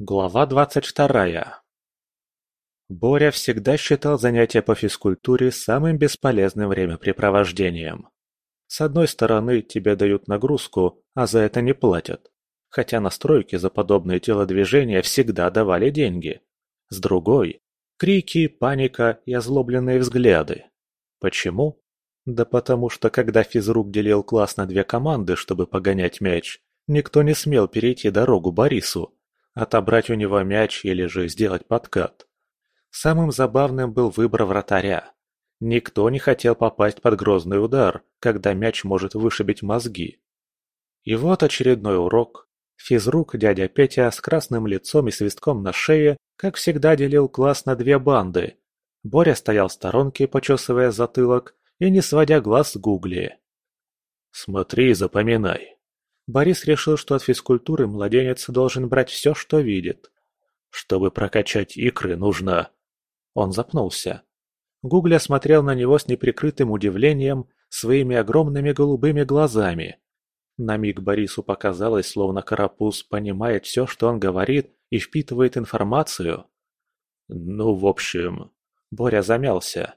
Глава двадцать вторая Боря всегда считал занятия по физкультуре самым бесполезным времяпрепровождением. С одной стороны, тебе дают нагрузку, а за это не платят. Хотя на стройке за подобные телодвижения всегда давали деньги. С другой – крики, паника и озлобленные взгляды. Почему? Да потому что когда физрук делил класс на две команды, чтобы погонять мяч, никто не смел перейти дорогу Борису, отобрать у него мяч или же сделать подкат. Самым забавным был выбор вратаря. Никто не хотел попасть под грозный удар, когда мяч может вышибить мозги. И вот очередной урок. Физрук дядя Петя с красным лицом и свистком на шее, как всегда делил класс на две банды. Боря стоял в сторонке, почесывая затылок и не сводя глаз с Гугли. «Смотри и запоминай», Борис решил, что от физкультуры младенец должен брать все, что видит. Чтобы прокачать икры, нужно... Он запнулся. Гугля смотрел на него с неприкрытым удивлением своими огромными голубыми глазами. На миг Борису показалось, словно карапуз понимает все, что он говорит, и впитывает информацию. Ну, в общем... Боря замялся.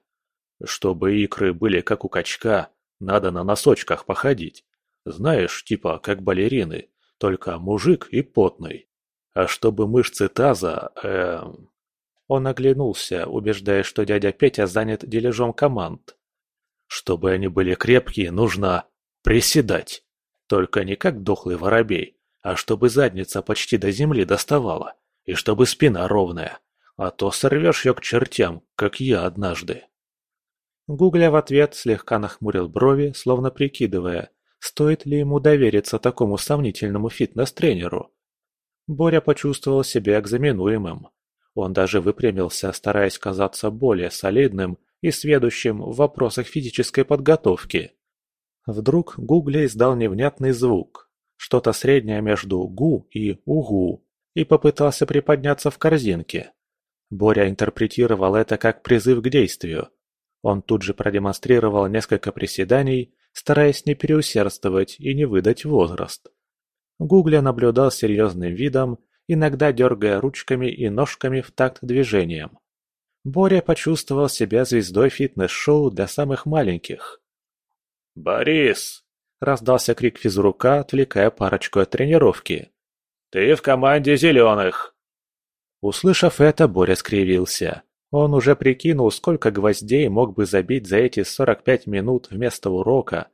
Чтобы икры были как у качка, надо на носочках походить. Знаешь, типа как балерины, только мужик и потный. А чтобы мышцы таза, эм... Он оглянулся, убеждая, что дядя Петя занят дележом команд. Чтобы они были крепкие, нужно приседать. Только не как дохлый воробей, а чтобы задница почти до земли доставала, и чтобы спина ровная, а то сорвешь ее к чертям, как я однажды. Гугля в ответ слегка нахмурил брови, словно прикидывая, Стоит ли ему довериться такому сомнительному фитнес-тренеру? Боря почувствовал себя экзаменуемым. Он даже выпрямился, стараясь казаться более солидным и сведущим в вопросах физической подготовки. Вдруг Гугли издал невнятный звук, что-то среднее между «гу» и «угу», и попытался приподняться в корзинке. Боря интерпретировал это как призыв к действию. Он тут же продемонстрировал несколько приседаний стараясь не переусердствовать и не выдать возраст. Гугля наблюдал серьезным видом, иногда дергая ручками и ножками в такт движением. Боря почувствовал себя звездой фитнес-шоу для самых маленьких. «Борис!» – раздался крик физрука, отвлекая парочку от тренировки. «Ты в команде зеленых!» Услышав это, Боря скривился. Он уже прикинул, сколько гвоздей мог бы забить за эти 45 минут вместо урока,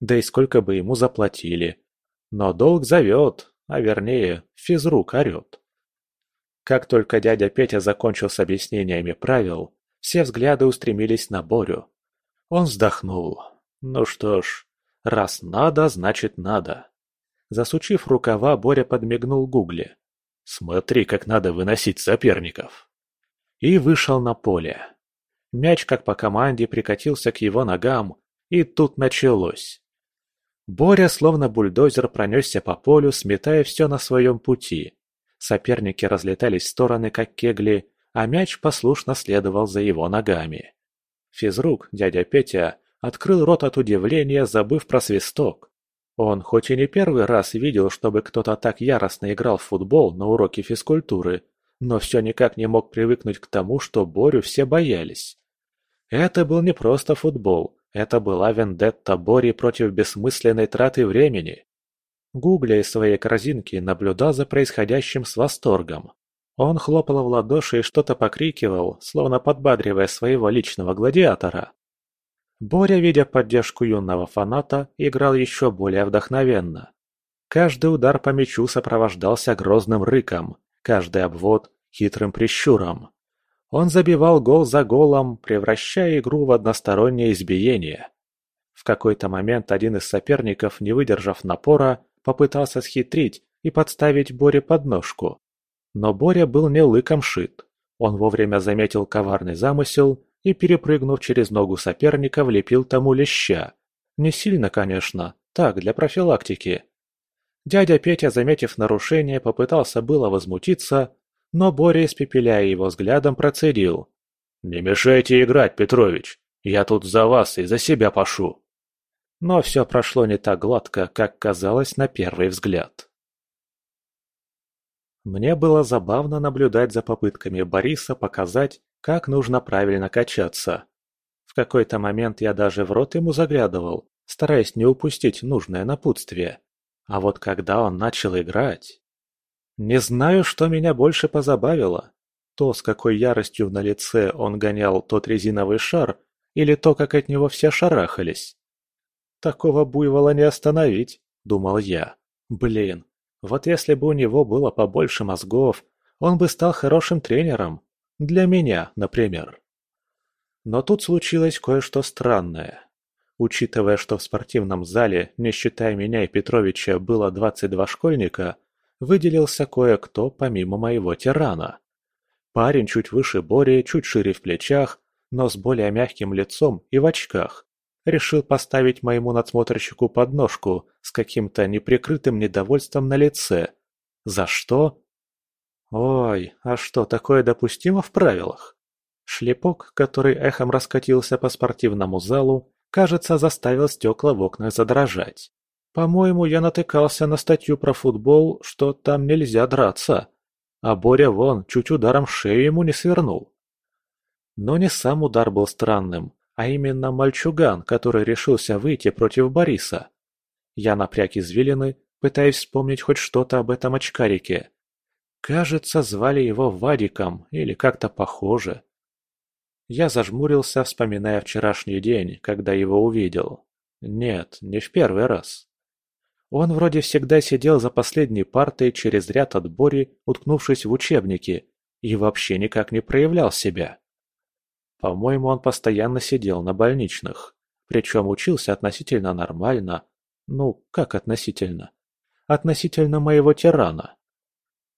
да и сколько бы ему заплатили. Но долг зовет, а вернее, физрук орет. Как только дядя Петя закончил с объяснениями правил, все взгляды устремились на Борю. Он вздохнул. Ну что ж, раз надо, значит надо. Засучив рукава, Боря подмигнул Гугле. «Смотри, как надо выносить соперников!» И вышел на поле. Мяч, как по команде, прикатился к его ногам, и тут началось. Боря, словно бульдозер, пронесся по полю, сметая все на своем пути. Соперники разлетались в стороны, как кегли, а мяч послушно следовал за его ногами. Физрук, дядя Петя, открыл рот от удивления, забыв про свисток. Он хоть и не первый раз видел, чтобы кто-то так яростно играл в футбол на уроке физкультуры, но все никак не мог привыкнуть к тому, что Борю все боялись. Это был не просто футбол, это была вендетта Бори против бессмысленной траты времени. Гугля из своей корзинки наблюдал за происходящим с восторгом. Он хлопал в ладоши и что-то покрикивал, словно подбадривая своего личного гладиатора. Боря, видя поддержку юного фаната, играл еще более вдохновенно. Каждый удар по мячу сопровождался грозным рыком, каждый обвод – хитрым прищуром. Он забивал гол за голом, превращая игру в одностороннее избиение. В какой-то момент один из соперников, не выдержав напора, попытался схитрить и подставить Боре подножку. Но Боря был не лыком шит. Он вовремя заметил коварный замысел и, перепрыгнув через ногу соперника, влепил тому леща. Не сильно, конечно, так, для профилактики. Дядя Петя, заметив нарушение, попытался было возмутиться, но Боря, испепеляя его взглядом, процедил. «Не мешайте играть, Петрович! Я тут за вас и за себя пошу!» Но все прошло не так гладко, как казалось на первый взгляд. Мне было забавно наблюдать за попытками Бориса показать, как нужно правильно качаться. В какой-то момент я даже в рот ему заглядывал, стараясь не упустить нужное напутствие. А вот когда он начал играть... Не знаю, что меня больше позабавило. То, с какой яростью на лице он гонял тот резиновый шар, или то, как от него все шарахались. Такого буйвола не остановить, думал я. Блин, вот если бы у него было побольше мозгов, он бы стал хорошим тренером. Для меня, например. Но тут случилось кое-что странное. Учитывая, что в спортивном зале, не считая меня и Петровича, было 22 школьника, выделился кое-кто помимо моего тирана. Парень чуть выше Бори, чуть шире в плечах, но с более мягким лицом и в очках. Решил поставить моему надсмотрщику подножку с каким-то неприкрытым недовольством на лице. За что? Ой, а что, такое допустимо в правилах? Шлепок, который эхом раскатился по спортивному залу, кажется, заставил стекла в окнах задрожать. По-моему, я натыкался на статью про футбол, что там нельзя драться. А Боря вон, чуть ударом шею ему не свернул. Но не сам удар был странным, а именно мальчуган, который решился выйти против Бориса. Я напряг извилины, пытаясь вспомнить хоть что-то об этом очкарике. Кажется, звали его Вадиком или как-то похоже. Я зажмурился, вспоминая вчерашний день, когда его увидел. Нет, не в первый раз. Он вроде всегда сидел за последней партой через ряд от Бори, уткнувшись в учебники, и вообще никак не проявлял себя. По-моему, он постоянно сидел на больничных, причем учился относительно нормально. Ну, как относительно? Относительно моего тирана.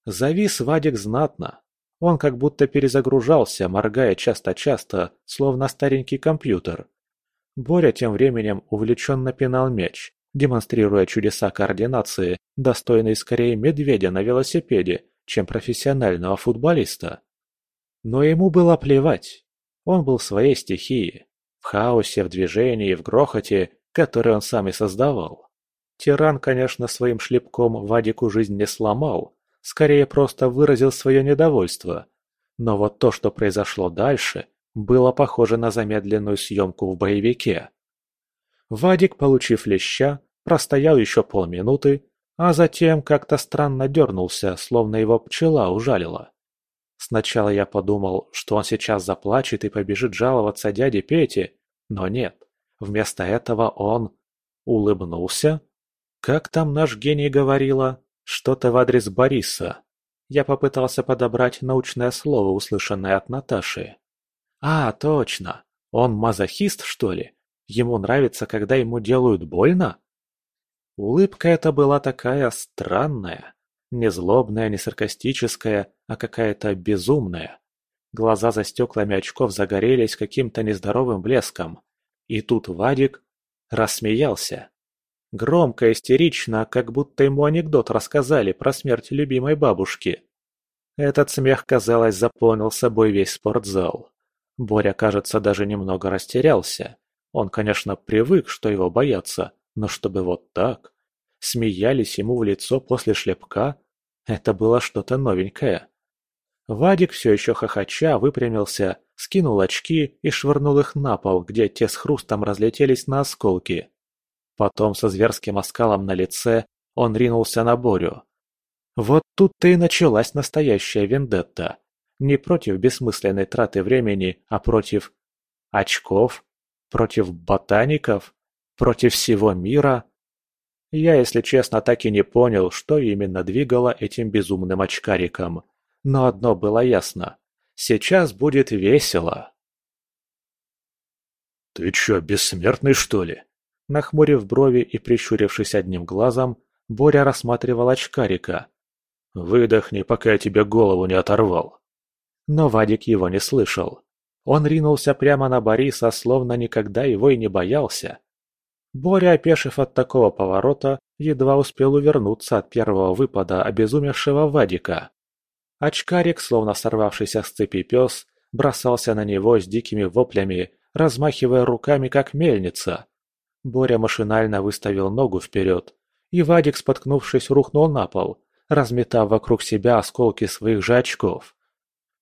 Завис Вадик знатно. Он как будто перезагружался, моргая часто-часто, словно старенький компьютер. Боря тем временем увлеченно пинал мяч, демонстрируя чудеса координации, достойные скорее медведя на велосипеде, чем профессионального футболиста. Но ему было плевать. Он был в своей стихии, в хаосе, в движении, в грохоте, который он сам и создавал. Тиран, конечно, своим шлепком Вадику жизнь не сломал, скорее просто выразил свое недовольство. Но вот то, что произошло дальше, было похоже на замедленную съемку в боевике. Вадик, получив леща, простоял еще полминуты, а затем как-то странно дернулся, словно его пчела ужалила. Сначала я подумал, что он сейчас заплачет и побежит жаловаться дяде Пете, но нет. Вместо этого он улыбнулся. Как там наш гений говорила? Что-то в адрес Бориса. Я попытался подобрать научное слово, услышанное от Наташи. А, точно. Он мазохист, что ли? Ему нравится, когда ему делают больно? Улыбка эта была такая странная. Не злобная, не саркастическая, а какая-то безумная. Глаза за стеклами очков загорелись каким-то нездоровым блеском. И тут Вадик рассмеялся. Громко, истерично, как будто ему анекдот рассказали про смерть любимой бабушки. Этот смех, казалось, заполнил собой весь спортзал. Боря, кажется, даже немного растерялся. Он, конечно, привык, что его боятся, но чтобы вот так. Смеялись ему в лицо после шлепка. Это было что-то новенькое. Вадик все еще хохоча выпрямился, скинул очки и швырнул их на пол, где те с хрустом разлетелись на осколки. Потом со зверским оскалом на лице он ринулся на Борю. Вот тут-то и началась настоящая вендетта. Не против бессмысленной траты времени, а против... очков? Против ботаников? Против всего мира? Я, если честно, так и не понял, что именно двигало этим безумным очкариком. Но одно было ясно. Сейчас будет весело. «Ты чё, бессмертный, что ли?» Нахмурив брови и прищурившись одним глазом, Боря рассматривал очкарика. «Выдохни, пока я тебе голову не оторвал». Но Вадик его не слышал. Он ринулся прямо на Бориса, словно никогда его и не боялся. Боря, опешив от такого поворота, едва успел увернуться от первого выпада обезумевшего Вадика. Очкарик, словно сорвавшийся с цепи пес, бросался на него с дикими воплями, размахивая руками, как мельница. Боря машинально выставил ногу вперед, и Вадик, споткнувшись, рухнул на пол, разметав вокруг себя осколки своих же очков.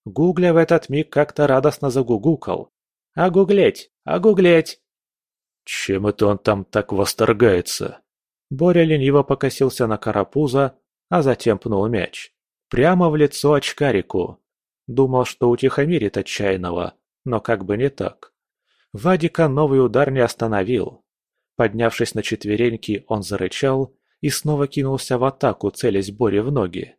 Гугля в этот миг как-то радостно загугукал. «Огуглеть! Огуглеть!» Чем это он там так восторгается? Боря лениво покосился на карапуза, а затем пнул мяч. Прямо в лицо очкарику. Думал, что утихомирит отчаянного, но как бы не так. Вадика новый удар не остановил. Поднявшись на четвереньки, он зарычал и снова кинулся в атаку, целясь Боре в ноги.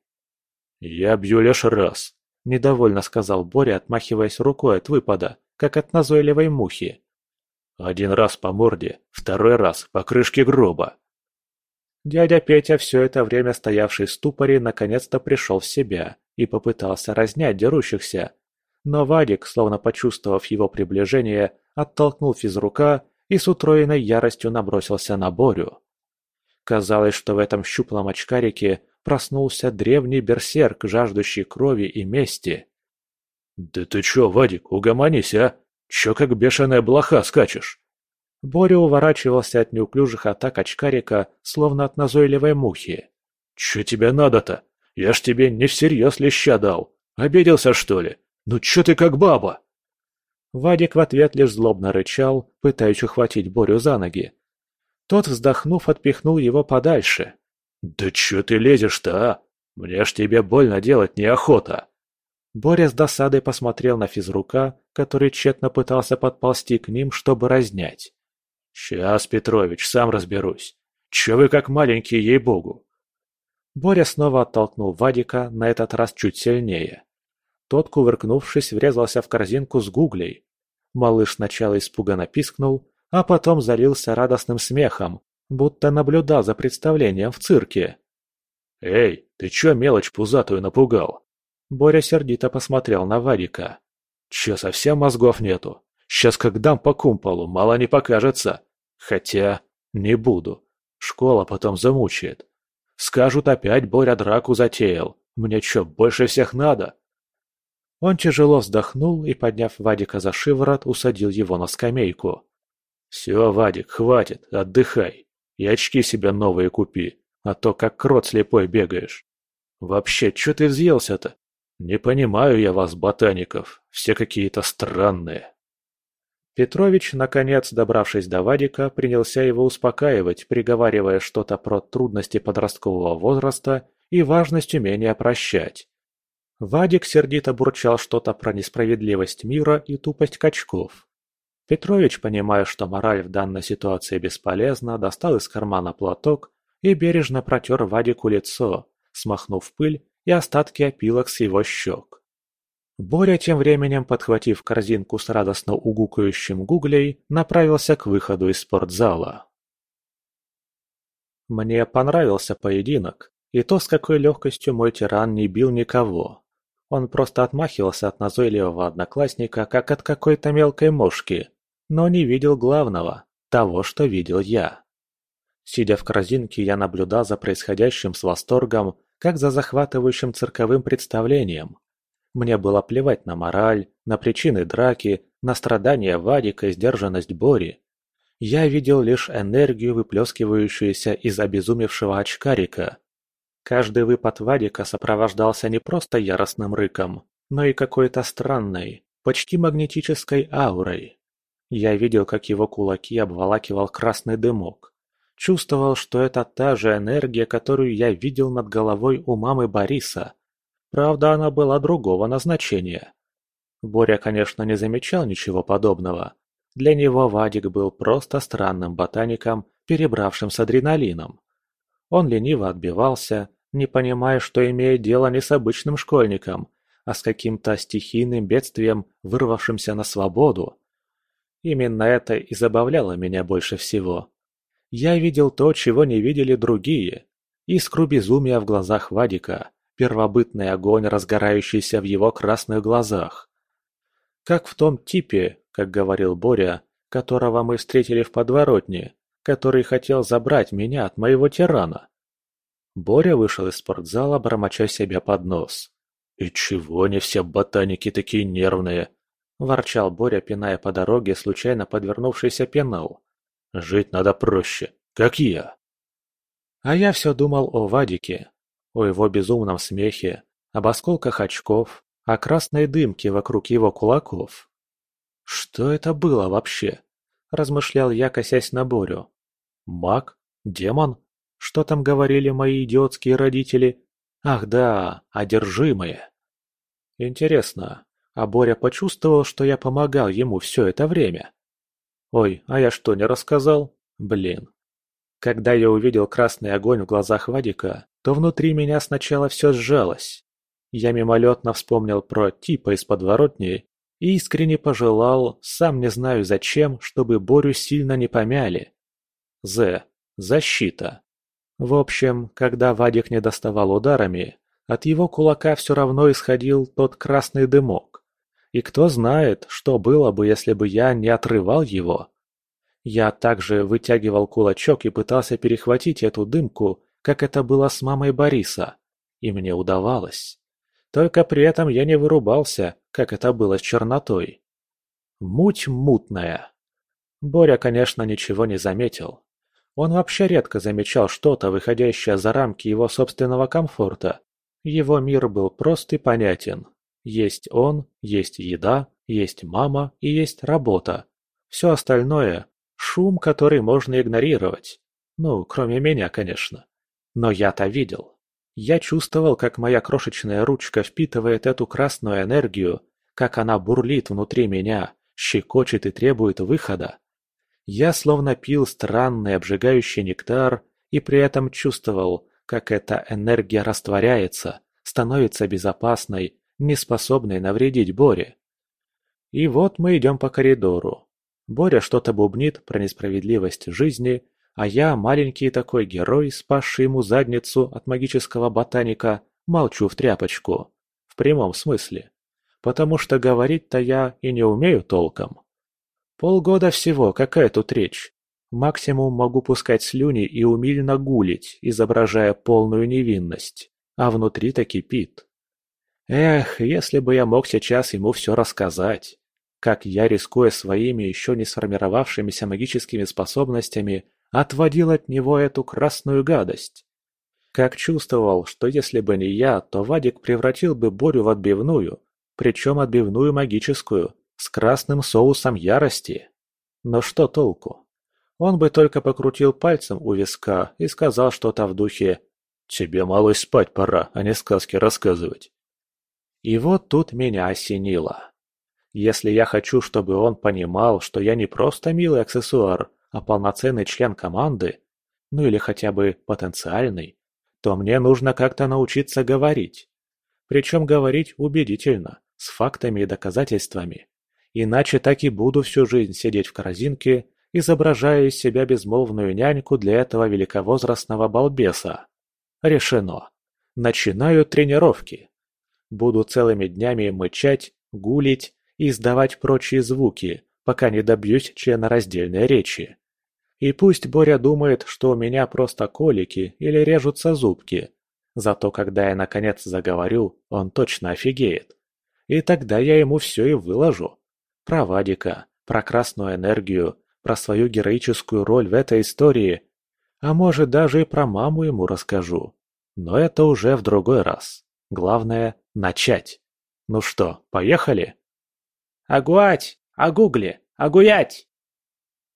«Я бью лишь раз», – недовольно сказал Боря, отмахиваясь рукой от выпада, как от назойливой мухи. «Один раз по морде, второй раз по крышке гроба». Дядя Петя, все это время стоявший в ступоре, наконец-то пришел в себя и попытался разнять дерущихся. Но Вадик, словно почувствовав его приближение, оттолкнул физрука и с утроенной яростью набросился на Борю. Казалось, что в этом щуплом очкарике проснулся древний берсерк, жаждущий крови и мести. «Да ты чё, Вадик, угомонись, а? Чё как бешеная блоха скачешь?» Боря уворачивался от неуклюжих атак очкарика, словно от назойливой мухи. «Чё тебе надо-то? Я ж тебе не всерьез леща дал. Обиделся, что ли? Ну чё ты как баба?» Вадик в ответ лишь злобно рычал, пытаясь ухватить Борю за ноги. Тот, вздохнув, отпихнул его подальше. «Да чё ты лезешь-то, а? Мне ж тебе больно делать неохота!» Боря с досадой посмотрел на физрука, который тщетно пытался подползти к ним, чтобы разнять. «Сейчас, Петрович, сам разберусь. Чё вы как маленькие, ей-богу!» Боря снова оттолкнул Вадика, на этот раз чуть сильнее. Тот, кувыркнувшись, врезался в корзинку с гуглей. Малыш сначала испуганно пискнул, а потом залился радостным смехом, будто наблюдал за представлением в цирке. «Эй, ты чё мелочь пузатую напугал?» Боря сердито посмотрел на Вадика. «Чё, совсем мозгов нету? Сейчас как дам по кумполу, мало не покажется. Хотя, не буду. Школа потом замучает. Скажут опять Боря драку затеял. Мне чё, больше всех надо?» Он тяжело вздохнул и, подняв Вадика за шиворот, усадил его на скамейку. «Все, Вадик, хватит, отдыхай. И очки себе новые купи, а то как крот слепой бегаешь. Вообще, что ты взъелся-то? Не понимаю я вас, ботаников, все какие-то странные». Петрович, наконец, добравшись до Вадика, принялся его успокаивать, приговаривая что-то про трудности подросткового возраста и важность умения прощать. Вадик сердито бурчал что-то про несправедливость мира и тупость качков. Петрович, понимая, что мораль в данной ситуации бесполезна, достал из кармана платок и бережно протер Вадику лицо, смахнув пыль и остатки опилок с его щек. Боря, тем временем, подхватив корзинку с радостно угукающим гуглей, направился к выходу из спортзала. Мне понравился поединок, и то, с какой легкостью мой тиран не бил никого. Он просто отмахивался от назойливого одноклассника, как от какой-то мелкой мошки, но не видел главного, того, что видел я. Сидя в корзинке, я наблюдал за происходящим с восторгом, как за захватывающим цирковым представлением. Мне было плевать на мораль, на причины драки, на страдания Вадика и сдержанность Бори. Я видел лишь энергию, выплескивающуюся из обезумевшего очкарика, Каждый выпад Вадика сопровождался не просто яростным рыком, но и какой-то странной, почти магнетической аурой. Я видел, как его кулаки обволакивал красный дымок. Чувствовал, что это та же энергия, которую я видел над головой у мамы Бориса. Правда, она была другого назначения. Боря, конечно, не замечал ничего подобного. Для него Вадик был просто странным ботаником, перебравшим с адреналином. Он лениво отбивался, не понимая, что имеет дело не с обычным школьником, а с каким-то стихийным бедствием, вырвавшимся на свободу. Именно это и забавляло меня больше всего. Я видел то, чего не видели другие. Искру безумия в глазах Вадика, первобытный огонь, разгорающийся в его красных глазах. Как в том типе, как говорил Боря, которого мы встретили в подворотне, который хотел забрать меня от моего тирана. Боря вышел из спортзала, бормоча себе под нос. «И чего они все ботаники такие нервные?» – ворчал Боря, пиная по дороге случайно подвернувшийся пенал. «Жить надо проще, как я». А я все думал о Вадике. о его безумном смехе, об осколках очков, о красной дымке вокруг его кулаков. «Что это было вообще?» – размышлял я, косясь на Борю. «Маг? Демон? Что там говорили мои идиотские родители? Ах да, одержимые!» Интересно, а Боря почувствовал, что я помогал ему все это время? Ой, а я что, не рассказал? Блин. Когда я увидел красный огонь в глазах Вадика, то внутри меня сначала все сжалось. Я мимолетно вспомнил про типа из подворотни и искренне пожелал, сам не знаю зачем, чтобы Борю сильно не помяли. З. Защита. В общем, когда Вадик не доставал ударами, от его кулака все равно исходил тот красный дымок. И кто знает, что было бы, если бы я не отрывал его. Я также вытягивал кулачок и пытался перехватить эту дымку, как это было с мамой Бориса. И мне удавалось. Только при этом я не вырубался, как это было с чернотой. Муть мутная. Боря, конечно, ничего не заметил. Он вообще редко замечал что-то, выходящее за рамки его собственного комфорта. Его мир был прост и понятен. Есть он, есть еда, есть мама и есть работа. Все остальное – шум, который можно игнорировать. Ну, кроме меня, конечно. Но я-то видел. Я чувствовал, как моя крошечная ручка впитывает эту красную энергию, как она бурлит внутри меня, щекочет и требует выхода. Я словно пил странный обжигающий нектар и при этом чувствовал, как эта энергия растворяется, становится безопасной, неспособной навредить Боре. И вот мы идем по коридору. Боря что-то бубнит про несправедливость жизни, а я, маленький такой герой, спасший ему задницу от магического ботаника, молчу в тряпочку. В прямом смысле. Потому что говорить-то я и не умею толком. Полгода всего, какая тут речь? Максимум могу пускать слюни и умильно гулить, изображая полную невинность. А внутри-то кипит. Эх, если бы я мог сейчас ему все рассказать. Как я, рискуя своими еще не сформировавшимися магическими способностями, отводил от него эту красную гадость. Как чувствовал, что если бы не я, то Вадик превратил бы Борю в отбивную, причем отбивную магическую, с красным соусом ярости. Но что толку? Он бы только покрутил пальцем у виска и сказал что-то в духе «Тебе, малость, спать пора, а не сказки рассказывать». И вот тут меня осенило. Если я хочу, чтобы он понимал, что я не просто милый аксессуар, а полноценный член команды, ну или хотя бы потенциальный, то мне нужно как-то научиться говорить. Причем говорить убедительно, с фактами и доказательствами. Иначе так и буду всю жизнь сидеть в корзинке, изображая из себя безмолвную няньку для этого великовозрастного балбеса. Решено. Начинаю тренировки. Буду целыми днями мычать, гулить и издавать прочие звуки, пока не добьюсь членораздельной речи. И пусть Боря думает, что у меня просто колики или режутся зубки. Зато когда я наконец заговорю, он точно офигеет. И тогда я ему все и выложу. Про Вадика, про красную энергию, про свою героическую роль в этой истории. А может даже и про маму ему расскажу. Но это уже в другой раз. Главное – начать. Ну что, поехали? Агуать! Агугли! Агуять!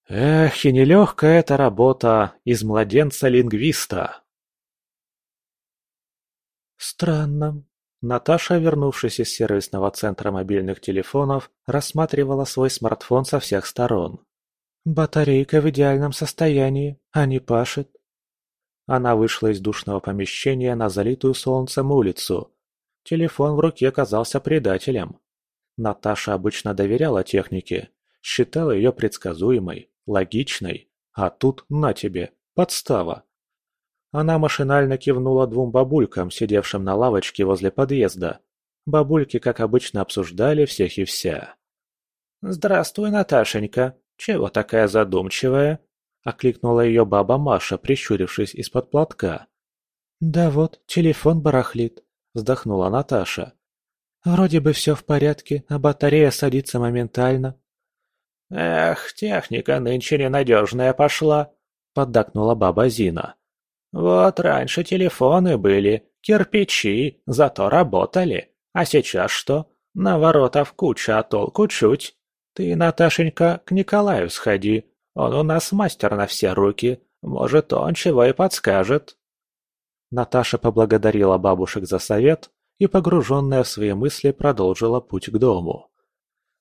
Эх, и нелегкая эта работа из младенца-лингвиста. Странно. Наташа, вернувшись из сервисного центра мобильных телефонов, рассматривала свой смартфон со всех сторон. Батарейка в идеальном состоянии, а не пашет. Она вышла из душного помещения на залитую солнцем улицу. Телефон в руке казался предателем. Наташа обычно доверяла технике, считала ее предсказуемой, логичной, а тут на тебе, подстава. Она машинально кивнула двум бабулькам, сидевшим на лавочке возле подъезда. Бабульки, как обычно, обсуждали всех и вся. «Здравствуй, Наташенька. Чего такая задумчивая?» — окликнула ее баба Маша, прищурившись из-под платка. «Да вот, телефон барахлит», — вздохнула Наташа. «Вроде бы все в порядке, а батарея садится моментально. «Эх, техника нынче ненадежная пошла», — поддакнула баба Зина. Вот раньше телефоны были, кирпичи, зато работали. А сейчас что? Наворотов куча, а толку чуть. Ты, Наташенька, к Николаю сходи. Он у нас мастер на все руки. Может, он чего и подскажет. Наташа поблагодарила бабушек за совет и, погруженная в свои мысли, продолжила путь к дому.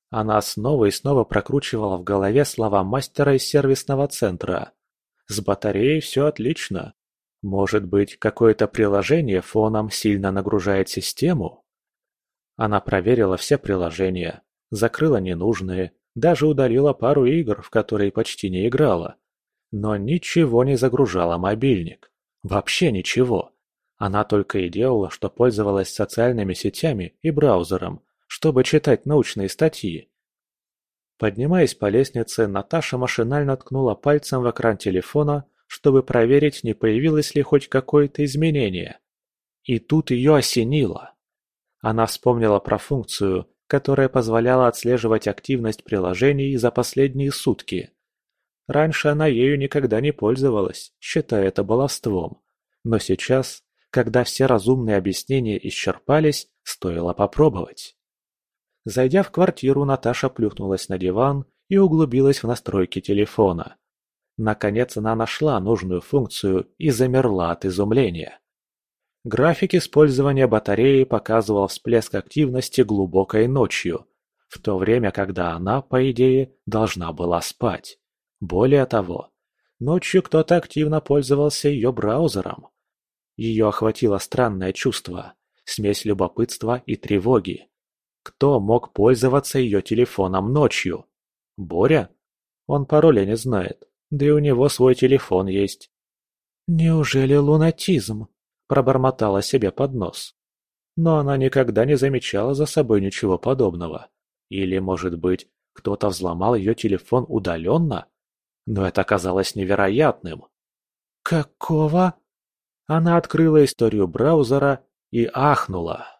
Она снова и снова прокручивала в голове слова мастера из сервисного центра. С батареей все отлично. Может быть, какое-то приложение фоном сильно нагружает систему? Она проверила все приложения, закрыла ненужные, даже удалила пару игр, в которые почти не играла. Но ничего не загружала мобильник. Вообще ничего. Она только и делала, что пользовалась социальными сетями и браузером, чтобы читать научные статьи. Поднимаясь по лестнице, Наташа машинально ткнула пальцем в экран телефона, чтобы проверить, не появилось ли хоть какое-то изменение. И тут ее осенило. Она вспомнила про функцию, которая позволяла отслеживать активность приложений за последние сутки. Раньше она ею никогда не пользовалась, считая это баловством. Но сейчас, когда все разумные объяснения исчерпались, стоило попробовать. Зайдя в квартиру, Наташа плюхнулась на диван и углубилась в настройки телефона. Наконец она нашла нужную функцию и замерла от изумления. График использования батареи показывал всплеск активности глубокой ночью, в то время, когда она, по идее, должна была спать. Более того, ночью кто-то активно пользовался ее браузером. Ее охватило странное чувство, смесь любопытства и тревоги. Кто мог пользоваться ее телефоном ночью? Боря? Он пароля не знает, да и у него свой телефон есть. Неужели лунатизм? пробормотала себе под нос. Но она никогда не замечала за собой ничего подобного. Или, может быть, кто-то взломал ее телефон удаленно? Но это казалось невероятным. «Какого?» Она открыла историю браузера и ахнула.